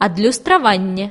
адлюстраванне.